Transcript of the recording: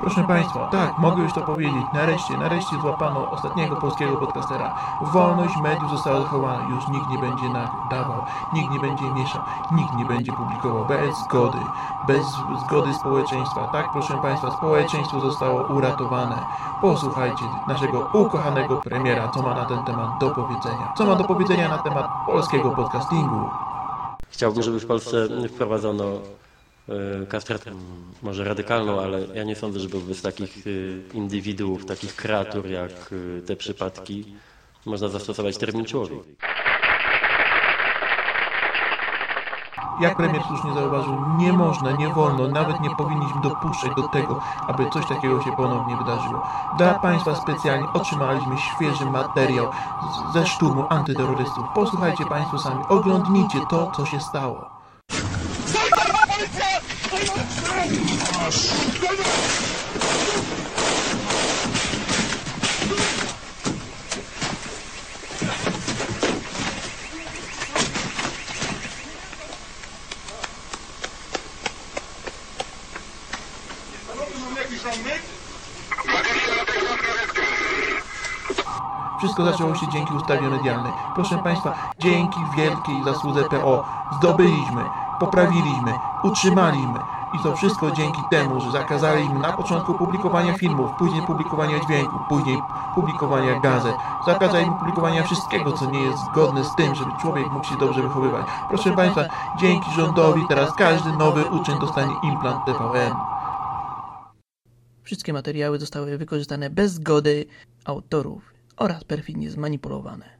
Proszę Państwa, tak, mogę już to powiedzieć. Nareszcie, nareszcie złapano ostatniego polskiego podcastera. Wolność mediów została zachowana. Już nikt nie będzie nadawał, nikt nie będzie mieszał, nikt nie będzie publikował bez zgody, bez zgody społeczeństwa. Tak, proszę Państwa, społeczeństwo zostało uratowane. Posłuchajcie naszego ukochanego premiera, co ma na ten temat do powiedzenia. Co ma do powiedzenia na temat polskiego podcastingu. Chciałbym, żeby w Polsce wprowadzono e, kastratę, może radykalną, ale ja nie sądzę, żeby wobec takich e, indywiduów, takich kreatur jak e, te przypadki można zastosować termin człowiek. Jak premier słusznie zauważył, nie można, nie wolno, nawet nie powinniśmy dopuszczać do tego, aby coś takiego się ponownie wydarzyło. Dla Państwa specjalnie otrzymaliśmy świeży materiał z- ze szturmu antyterrorystów. Posłuchajcie Państwo sami, oglądnijcie to, co się stało. Wszystko zaczęło się dzięki ustawie medialnej. Proszę Państwa, dzięki wielkiej zasłudze PO zdobyliśmy, poprawiliśmy, utrzymaliśmy. I to wszystko dzięki temu, że zakazaliśmy na początku publikowania filmów, później publikowania dźwięku, później publikowania gazet. Zakazaliśmy publikowania wszystkiego, co nie jest zgodne z tym, żeby człowiek mógł się dobrze wychowywać. Proszę Państwa, dzięki rządowi teraz każdy nowy uczeń dostanie implant TVN. Wszystkie materiały zostały wykorzystane bez zgody autorów oraz perfidnie zmanipulowane.